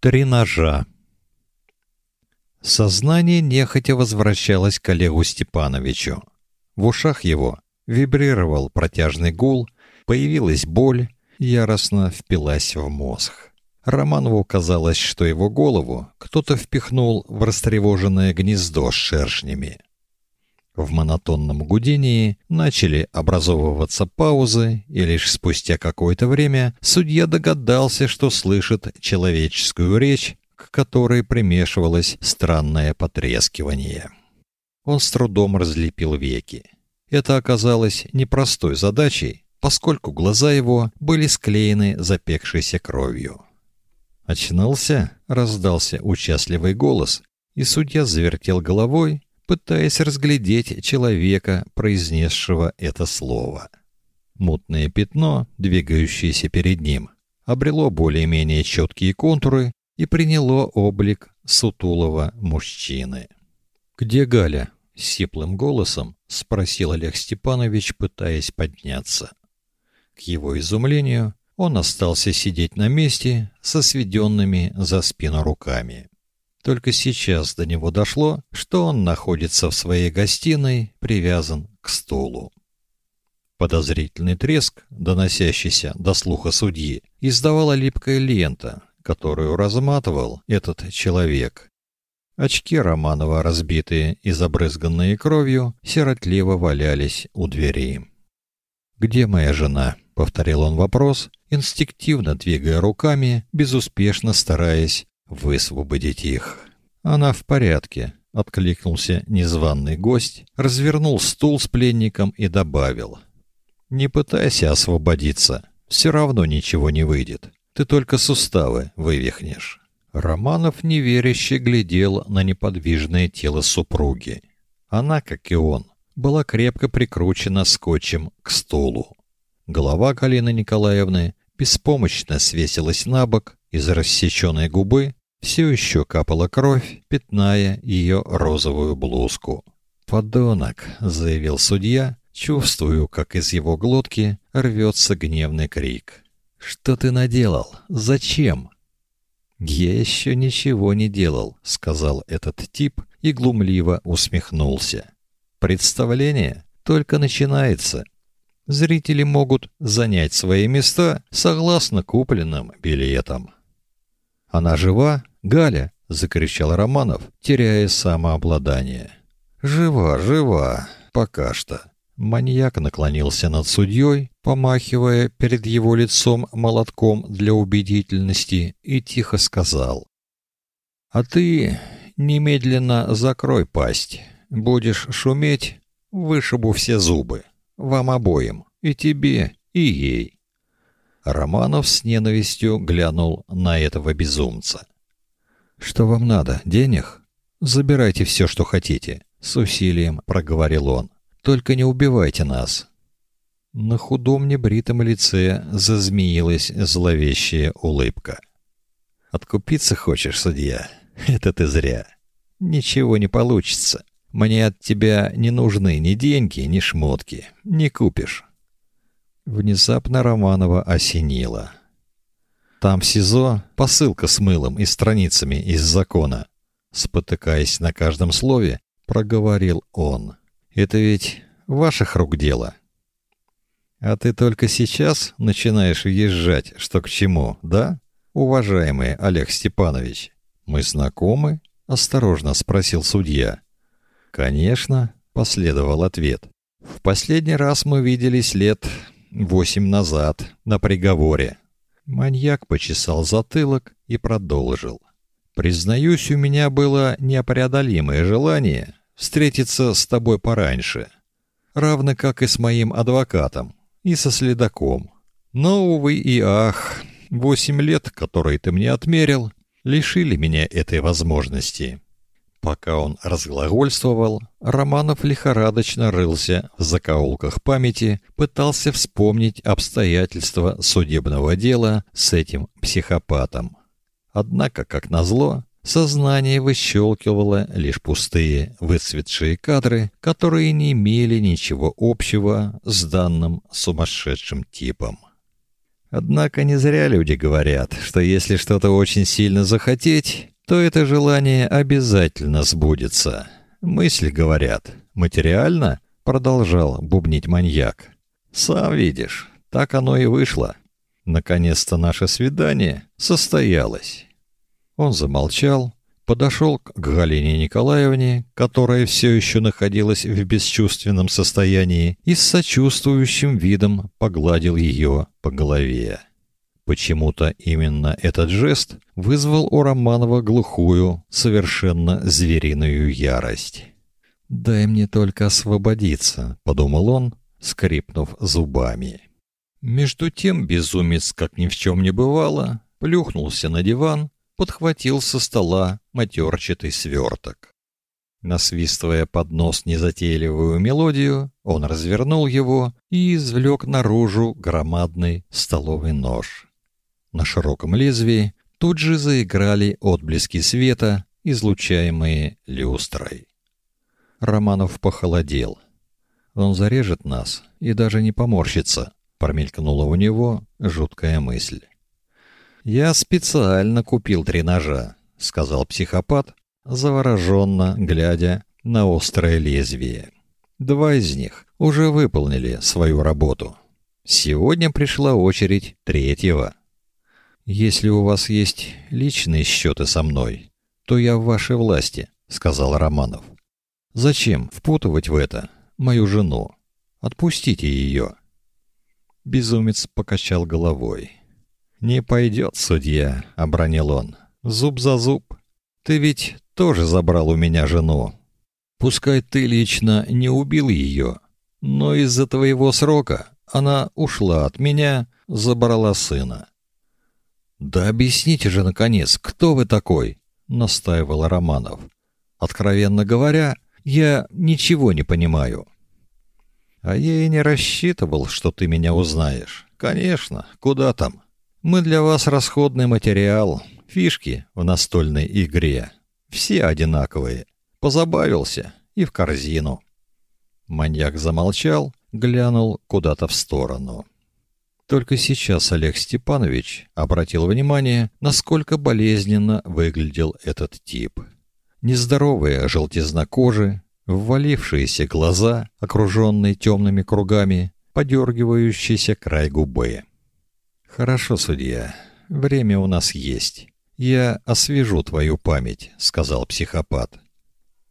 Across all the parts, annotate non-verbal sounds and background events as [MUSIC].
Три ножа. Сознание нехотя возвращалось к Олегу Степановичу. В ушах его вибрировал протяжный гул, появилась боль, яростно впилась в мозг. Романову казалось, что его голову кто-то впихнул в растревоженное гнездо с шершнями. В монотонном гудении начали образовываться паузы, и лишь спустя какое-то время судья догадался, что слышит человеческую речь, к которой примешивалось странное потрескивание. Он с трудом разлепил веки. Это оказалось непростой задачей, поскольку глаза его были склеены запекшейся кровью. «Очнулся?» — раздался участливый голос, и судья завертел головой, пытаясь разглядеть человека, произнесшего это слово. Мутное пятно, двигающееся перед ним, обрело более-менее четкие контуры и приняло облик сутулого мужчины. «Где Галя?» — сиплым голосом спросил Олег Степанович, пытаясь подняться. К его изумлению, он остался сидеть на месте со сведенными за спину руками. Только сейчас до него дошло, что он находится в своей гостиной, привязан к стулу. Подозрительный треск, доносящийся до слуха судьи, издавала липкая лента, которую разматывал этот человек. Очки Романова, разбитые и забрызганные кровью, сиротливо валялись у двери. «Где моя жена?» — повторил он вопрос, инстинктивно двигая руками, безуспешно стараясь высвободить их. Она в порядке, откликнулся незваный гость, развернул стул с пленником и добавил: Не пытайся освободиться, все равно ничего не выйдет. Ты только суставы вывихнешь. Романов неверяще глядел на неподвижное тело супруги. Она, как и он, была крепко прикручена скотчем к стулу. Голова Галины Николаевны беспомощно свесилась на бок, из рассеченной губы все еще капала кровь, пятная ее розовую блузку. «Подонок», — заявил судья, чувствую, как из его глотки рвется гневный крик. «Что ты наделал? Зачем?» «Я еще ничего не делал», — сказал этот тип и глумливо усмехнулся. «Представление только начинается. Зрители могут занять свои места согласно купленным билетам». «Она жива?» «Галя!» — закричал Романов, теряя самообладание. «Жива, жива, пока что». Маньяк наклонился над судьей, помахивая перед его лицом молотком для убедительности, и тихо сказал. «А ты немедленно закрой пасть. Будешь шуметь, вышибу все зубы. Вам обоим, и тебе, и ей». Романов с ненавистью глянул на этого безумца. Что вам надо? Денег? Забирайте все, что хотите, с усилием проговорил он. Только не убивайте нас. На худом небритом лице зазмеилась зловещая улыбка. Откупиться хочешь, судья? [LAUGHS] Это ты зря. Ничего не получится. Мне от тебя не нужны ни деньги, ни шмотки. Не купишь. Внезапно Романова осенило. Там в СИЗО посылка с мылом и страницами из закона. Спотыкаясь на каждом слове, проговорил он. Это ведь ваших рук дело. А ты только сейчас начинаешь езжать, что к чему, да? Уважаемый Олег Степанович, мы знакомы? осторожно спросил судья. Конечно, последовал ответ. В последний раз мы виделись лет восемь назад на приговоре. Маньяк почесал затылок и продолжил. Признаюсь, у меня было непреодолимое желание встретиться с тобой пораньше, равно как и с моим адвокатом и со следаком. Но увы и ах, восемь лет, которые ты мне отмерил, лишили меня этой возможности. Пока он разглагольствовал, Романов лихорадочно рылся в закоулках памяти, пытался вспомнить обстоятельства судебного дела с этим психопатом. Однако, как назло, сознание выщелкивало лишь пустые, выцветшие кадры, которые не имели ничего общего с данным сумасшедшим типом. Однако не зря люди говорят, что если что-то очень сильно захотеть, то это желание обязательно сбудется. Мысли говорят. Материально? Продолжал бубнить маньяк. Сам видишь, так оно и вышло. Наконец-то наше свидание состоялось. Он замолчал, подошел к Галине Николаевне, которая все еще находилась в бесчувственном состоянии, и с сочувствующим видом погладил ее по голове. Почему-то именно этот жест вызвал у Романова глухую, совершенно звериную ярость. «Дай мне только освободиться», — подумал он, скрипнув зубами. Между тем безумец, как ни в чем не бывало, плюхнулся на диван, подхватил со стола матерчатый сверток. Насвистывая под нос незатейливую мелодию, он развернул его и извлек наружу громадный столовый нож. На широком лезвии тут же заиграли отблески света, излучаемые люстрой. Романов похолодел. Он зарежет нас и даже не поморщится, промелькнула у него жуткая мысль. Я специально купил три ножа, сказал психопат, завороженно глядя на острое лезвие. Два из них уже выполнили свою работу. Сегодня пришла очередь третьего. Если у вас есть личные счеты со мной, то я в вашей власти, сказал Романов. Зачем впутывать в это мою жену? Отпустите ее. Безумец покачал головой. Не пойдет, судья, обронил он. Зуб за зуб. Ты ведь тоже забрал у меня жену. Пускай ты лично не убил ее, но из-за твоего срока она ушла от меня, забрала сына. Да объясните же наконец, кто вы такой, настаивал Романов. Откровенно говоря, я ничего не понимаю. А я и не рассчитывал, что ты меня узнаешь. Конечно, куда там? Мы для вас расходный материал, фишки в настольной игре. Все одинаковые. Позабавился и в корзину. Маньяк замолчал, глянул куда-то в сторону. Только сейчас Олег Степанович обратил внимание, насколько болезненно выглядел этот тип. Нездоровая желтизна кожи, ввалившиеся глаза, окруженные темными кругами, подергивающийся край губы. «Хорошо, судья, время у нас есть. Я освежу твою память», — сказал психопат.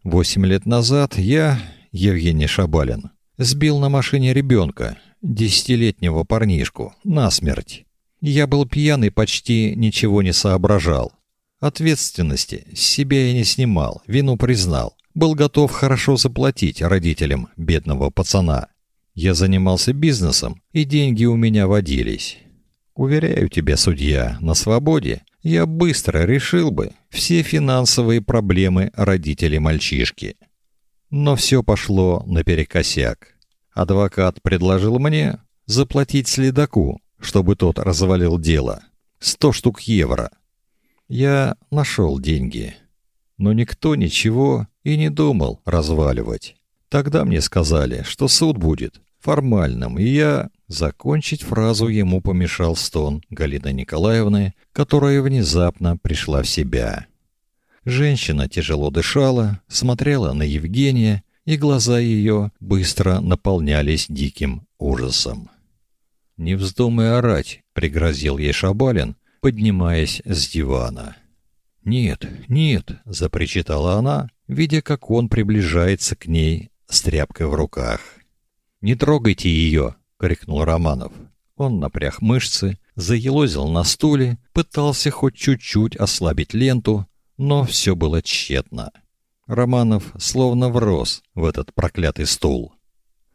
«Восемь лет назад я, Евгений Шабалин, сбил на машине ребенка, десятилетнего парнишку, насмерть. Я был пьян и почти ничего не соображал. Ответственности с себя я не снимал, вину признал. Был готов хорошо заплатить родителям бедного пацана. Я занимался бизнесом, и деньги у меня водились. Уверяю тебя, судья, на свободе я быстро решил бы все финансовые проблемы родителей мальчишки. Но все пошло наперекосяк. Адвокат предложил мне заплатить следаку, чтобы тот развалил дело. Сто штук евро. Я нашел деньги, но никто ничего и не думал разваливать. Тогда мне сказали, что суд будет формальным, и я закончить фразу ему помешал стон Галины Николаевны, которая внезапно пришла в себя. Женщина тяжело дышала, смотрела на Евгения и глаза ее быстро наполнялись диким ужасом. «Не вздумай орать», — пригрозил ей Шабалин, поднимаясь с дивана. «Нет, нет», — запричитала она, видя, как он приближается к ней с тряпкой в руках. «Не трогайте ее», — крикнул Романов. Он напряг мышцы, заелозил на стуле, пытался хоть чуть-чуть ослабить ленту, но все было тщетно. Романов словно врос в этот проклятый стул.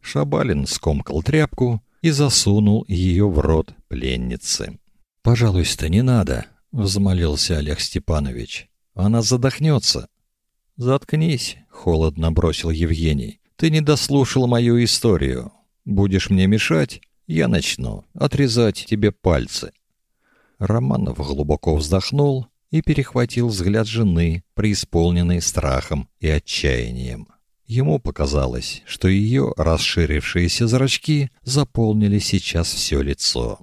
Шабалин скомкал тряпку и засунул ее в рот пленницы. «Пожалуйста, не надо», — взмолился Олег Степанович. «Она задохнется». «Заткнись», — холодно бросил Евгений. «Ты не дослушал мою историю. Будешь мне мешать, я начну отрезать тебе пальцы». Романов глубоко вздохнул и перехватил взгляд жены, преисполненный страхом и отчаянием. Ему показалось, что ее расширившиеся зрачки заполнили сейчас все лицо.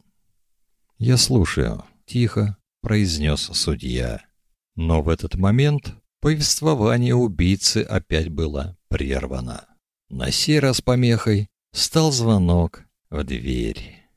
«Я слушаю», — тихо произнес судья. Но в этот момент повествование убийцы опять было прервано. На сей раз помехой стал звонок в дверь.